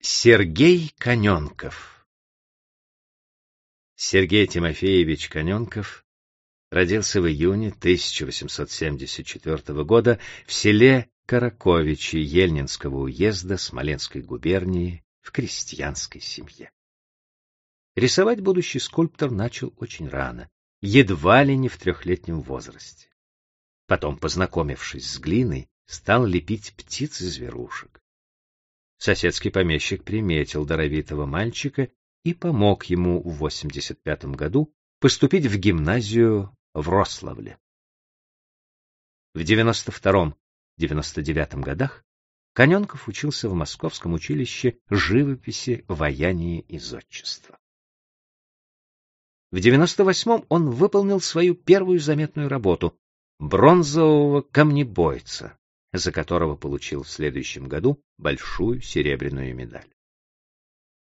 Сергей Коненков Сергей Тимофеевич Коненков родился в июне 1874 года в селе Караковичи Ельнинского уезда Смоленской губернии в крестьянской семье. Рисовать будущий скульптор начал очень рано, едва ли не в трехлетнем возрасте. Потом, познакомившись с глиной, стал лепить птиц и зверушек. Соседский помещик приметил даровитого мальчика и помог ему в 85 году поступить в гимназию в Рославле. В 92-99 годах Коненков учился в Московском училище живописи, ваяния и зодчества. В 98-м он выполнил свою первую заметную работу — бронзового камнебойца, за которого получил в следующем году большую серебряную медаль.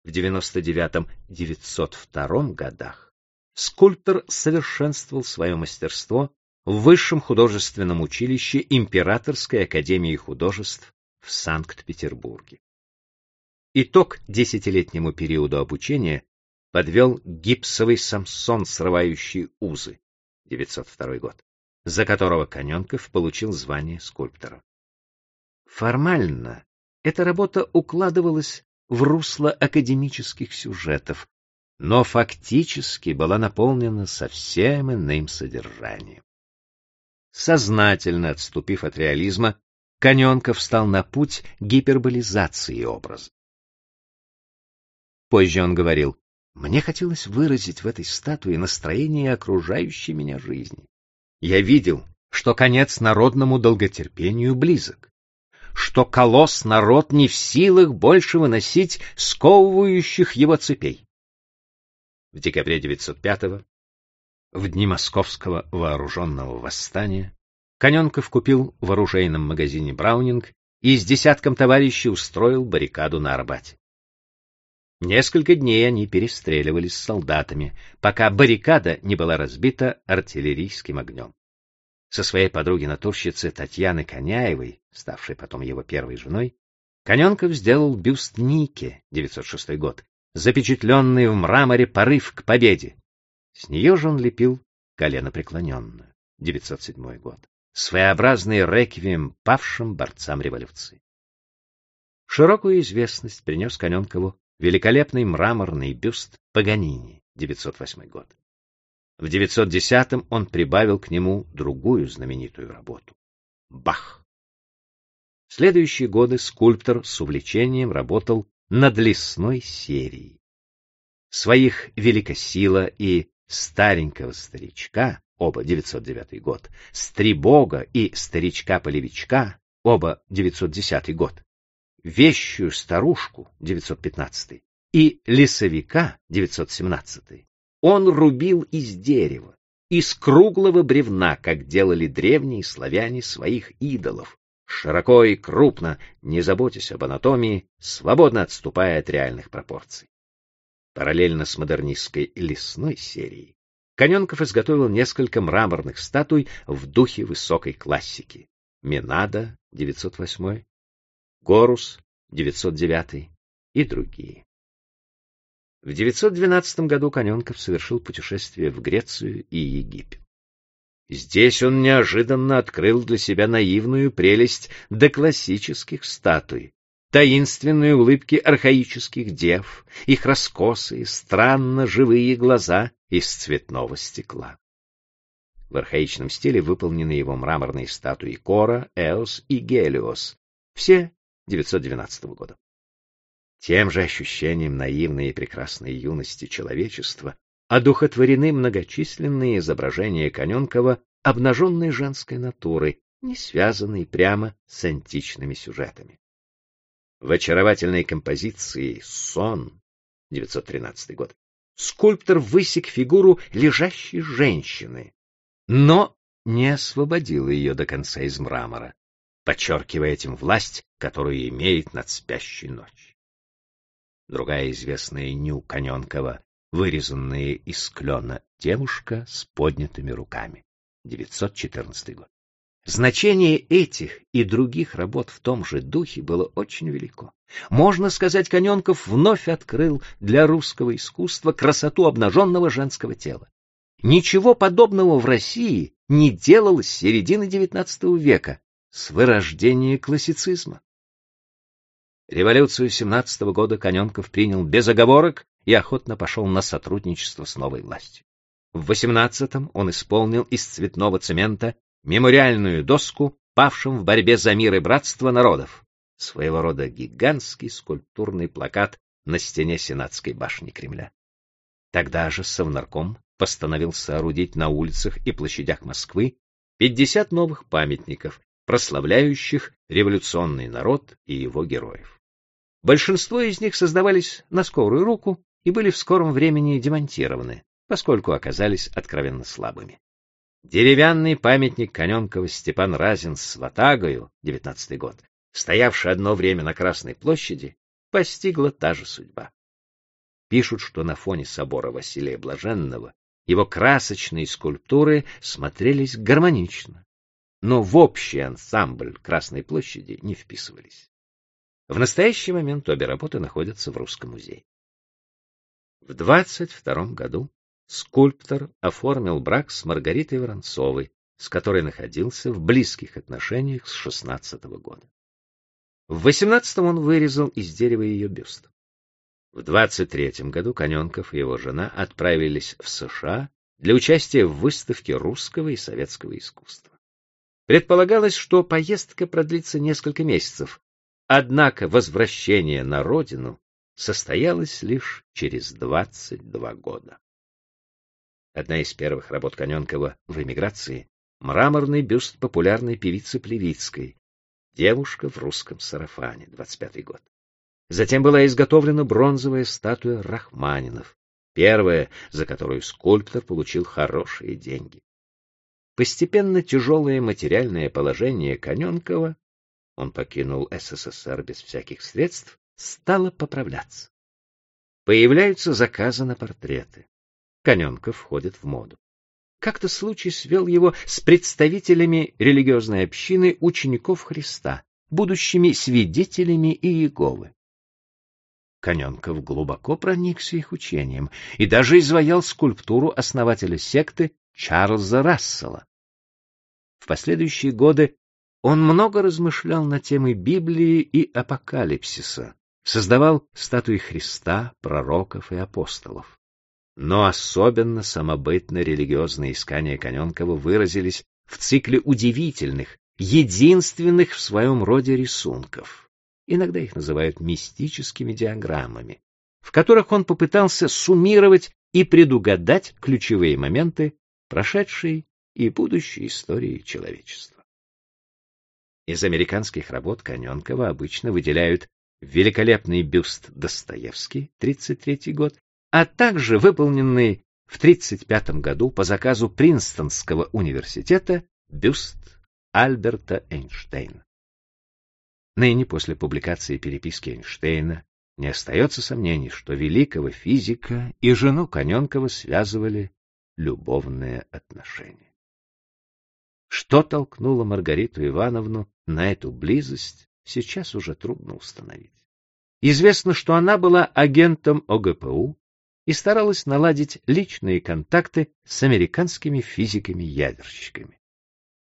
В 99-902 годах скульптор совершенствовал свое мастерство в Высшем художественном училище Императорской академии художеств в Санкт-Петербурге. Итог десятилетнему периоду обучения подвел гипсовый Самсон, срывающий узы, 902 год, за которого Коненков получил звание скульптора. Формально эта работа укладывалась в русло академических сюжетов, но фактически была наполнена совсем иным содержанием. Сознательно отступив от реализма, Коненков встал на путь гиперболизации образа. Позже он говорил, «Мне хотелось выразить в этой статуе настроение окружающей меня жизни. Я видел, что конец народному долготерпению близок что колосс народ не в силах больше выносить сковывающих его цепей. В декабре 905-го, в дни московского вооруженного восстания, Коненков купил в оружейном магазине Браунинг и с десятком товарищей устроил баррикаду на Арбате. Несколько дней они перестреливались с солдатами, пока баррикада не была разбита артиллерийским огнем со своей подруги-натурщицы Татьяны Коняевой, ставшей потом его первой женой, Коненков сделал бюст Нике, 906 год, запечатленный в мраморе порыв к победе. С нее же он лепил колено преклоненную, 907 год, своеобразный реквием павшим борцам революции. Широкую известность принес Коненкову великолепный мраморный бюст Паганини, 908 год. В 910-м он прибавил к нему другую знаменитую работу — Бах. В следующие годы скульптор с увлечением работал над лесной серией. Своих «Великосила» и «Старенького старичка» оба 909 год, «Стрибога» и «Старичка-полевичка» оба 910 год, «Вещую старушку» 915 и «Лесовика» 917 он рубил из дерева, из круглого бревна, как делали древние славяне своих идолов, широко и крупно, не заботясь об анатомии, свободно отступая от реальных пропорций. Параллельно с модернистской лесной серией Коненков изготовил несколько мраморных статуй в духе высокой классики. Минада, 908, Горус, 909 и другие. В 912 году Коненков совершил путешествие в Грецию и Египет. Здесь он неожиданно открыл для себя наивную прелесть доклассических статуй, таинственные улыбки архаических дев, их раскосые, странно живые глаза из цветного стекла. В архаичном стиле выполнены его мраморные статуи Кора, Эос и Гелиос, все 912 года. Тем же ощущением наивной и прекрасной юности человечества одухотворены многочисленные изображения Коненкова обнаженной женской натуры, не связанной прямо с античными сюжетами. В очаровательной композиции «Сон» 913 год скульптор высек фигуру лежащей женщины, но не освободил ее до конца из мрамора, подчеркивая этим власть, которую имеет над спящей ночью другая известная Ню Коненкова, вырезанная из клена девушка с поднятыми руками. 914 год. Значение этих и других работ в том же духе было очень велико. Можно сказать, Коненков вновь открыл для русского искусства красоту обнаженного женского тела. Ничего подобного в России не делалось с середины XIX века, с вырождения классицизма. Революцию 17 -го года Коненков принял без оговорок и охотно пошел на сотрудничество с новой властью. В 18-м он исполнил из цветного цемента мемориальную доску павшим в борьбе за мир и братство народов, своего рода гигантский скульптурный плакат на стене Сенатской башни Кремля. Тогда же Совнарком постановил соорудить на улицах и площадях Москвы 50 новых памятников, прославляющих революционный народ и его героев. Большинство из них создавались на скорую руку и были в скором времени демонтированы, поскольку оказались откровенно слабыми. Деревянный памятник Коненкова Степан Разин с Ватагою, 19 год, стоявший одно время на Красной площади, постигла та же судьба. Пишут, что на фоне собора Василия Блаженного его красочные скульптуры смотрелись гармонично, но в общий ансамбль Красной площади не вписывались. В настоящий момент обе работы находятся в Русском музее. В 22 году скульптор оформил брак с Маргаритой Воронцовой, с которой находился в близких отношениях с 16 -го года. В 18-м он вырезал из дерева ее бюст. В 23-м году Коненков и его жена отправились в США для участия в выставке русского и советского искусства. Предполагалось, что поездка продлится несколько месяцев, однако возвращение на родину состоялось лишь через 22 года. Одна из первых работ Коненкова в эмиграции — мраморный бюст популярной певицы Плевицкой, девушка в русском сарафане, 25 год. Затем была изготовлена бронзовая статуя Рахманинов, первая, за которую скульптор получил хорошие деньги. Постепенно тяжелое материальное положение Коненкова, он покинул СССР без всяких средств, стало поправляться. Появляются заказы на портреты. Коненков входит в моду. Как-то случай свел его с представителями религиозной общины учеников Христа, будущими свидетелями Иеговы. Коненков глубоко проникся их учением и даже изваял скульптуру основателя секты Чарльза Рассела. В последующие годы он много размышлял на темы Библии и апокалипсиса, создавал статуи Христа, пророков и апостолов. Но особенно самобытно-религиозные искания Коненкова выразились в цикле удивительных, единственных в своем роде рисунков. Иногда их называют мистическими диаграммами, в которых он попытался суммировать и предугадать ключевые моменты прошедшей и будущей истории человечества. Из американских работ Коненкова обычно выделяют великолепный бюст Достоевский, 33 год, а также выполненный в 1935 году по заказу Принстонского университета бюст Альберта Эйнштейна. Ныне после публикации переписки Эйнштейна не остается сомнений, что великого физика и жену Коненкова связывали любовные отношения. Что толкнуло Маргариту Ивановну на эту близость, сейчас уже трудно установить. Известно, что она была агентом ОГПУ и старалась наладить личные контакты с американскими физиками-ядерщиками.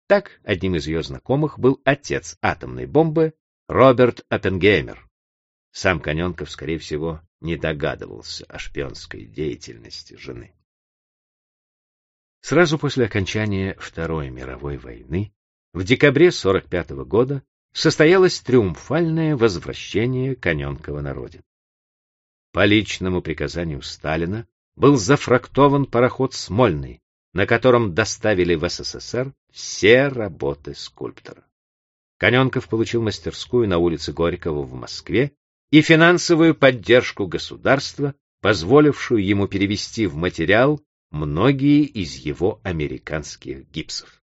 Так, одним из ее знакомых был отец атомной бомбы Роберт Оппенгеймер. Сам Коненков, скорее всего, не догадывался о шпионской деятельности жены. Сразу после окончания Второй мировой войны, в декабре 1945 года, состоялось триумфальное возвращение Коненкова на родину. По личному приказанию Сталина был зафрактован пароход «Смольный», на котором доставили в СССР все работы скульптора. Коненков получил мастерскую на улице Горького в Москве и финансовую поддержку государства, позволившую ему перевести в материал многие из его американских гипсов.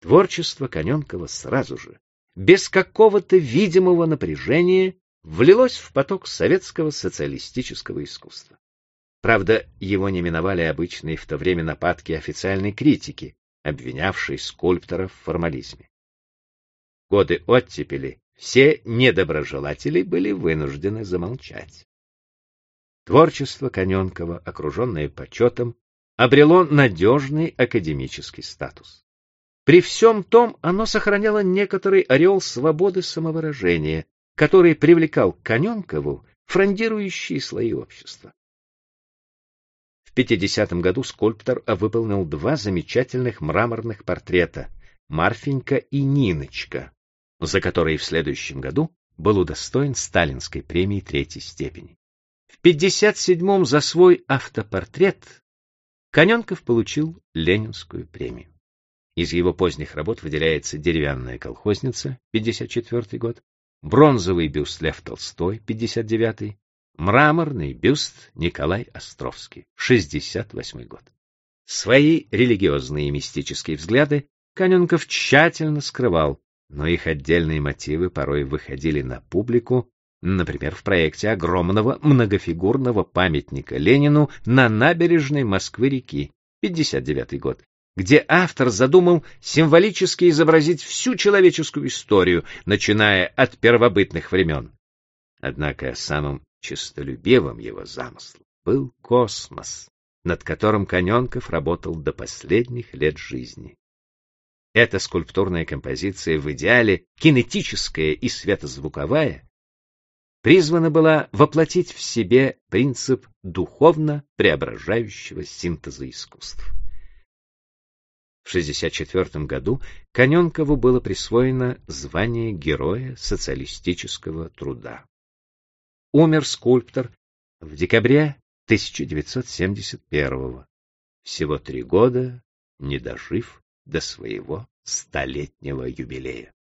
Творчество Коненкова сразу же, без какого-то видимого напряжения, влилось в поток советского социалистического искусства. Правда, его не миновали обычные в то время нападки официальной критики, обвинявший скульптора в формализме. Годы оттепели все недоброжелатели были вынуждены замолчать. Творчество Коненкова, окруженное почетом, обрело надежный академический статус. При всем том оно сохраняло некоторый ореол свободы самовыражения, который привлекал к Коненкову фрондирующие слои общества. В 50 году скульптор выполнил два замечательных мраморных портрета «Марфенька» и «Ниночка», за которые в следующем году был удостоен сталинской премии третьей степени. В 57-м за свой автопортрет Коненков получил Ленинскую премию. Из его поздних работ выделяется «Деревянная колхозница» 54 год, бронзовый бюст Лев Толстой 59 мраморный бюст Николай Островский 68 год. Свои религиозные и мистические взгляды Каненков тщательно скрывал, но их отдельные мотивы порой выходили на публику, например, в проекте огромного многофигурного памятника Ленину на набережной Москвы-реки, 59 год, где автор задумал символически изобразить всю человеческую историю, начиная от первобытных времен. Однако самым честолюбивым его замыслом был космос, над которым Коненков работал до последних лет жизни. Эта скульптурная композиция в идеале кинетическая и светозвуковая призвана была воплотить в себе принцип духовно преображающего синтеза искусств. В 1964 году Коненкову было присвоено звание Героя социалистического труда. Умер скульптор в декабре 1971 всего три года не дожив до своего столетнего юбилея.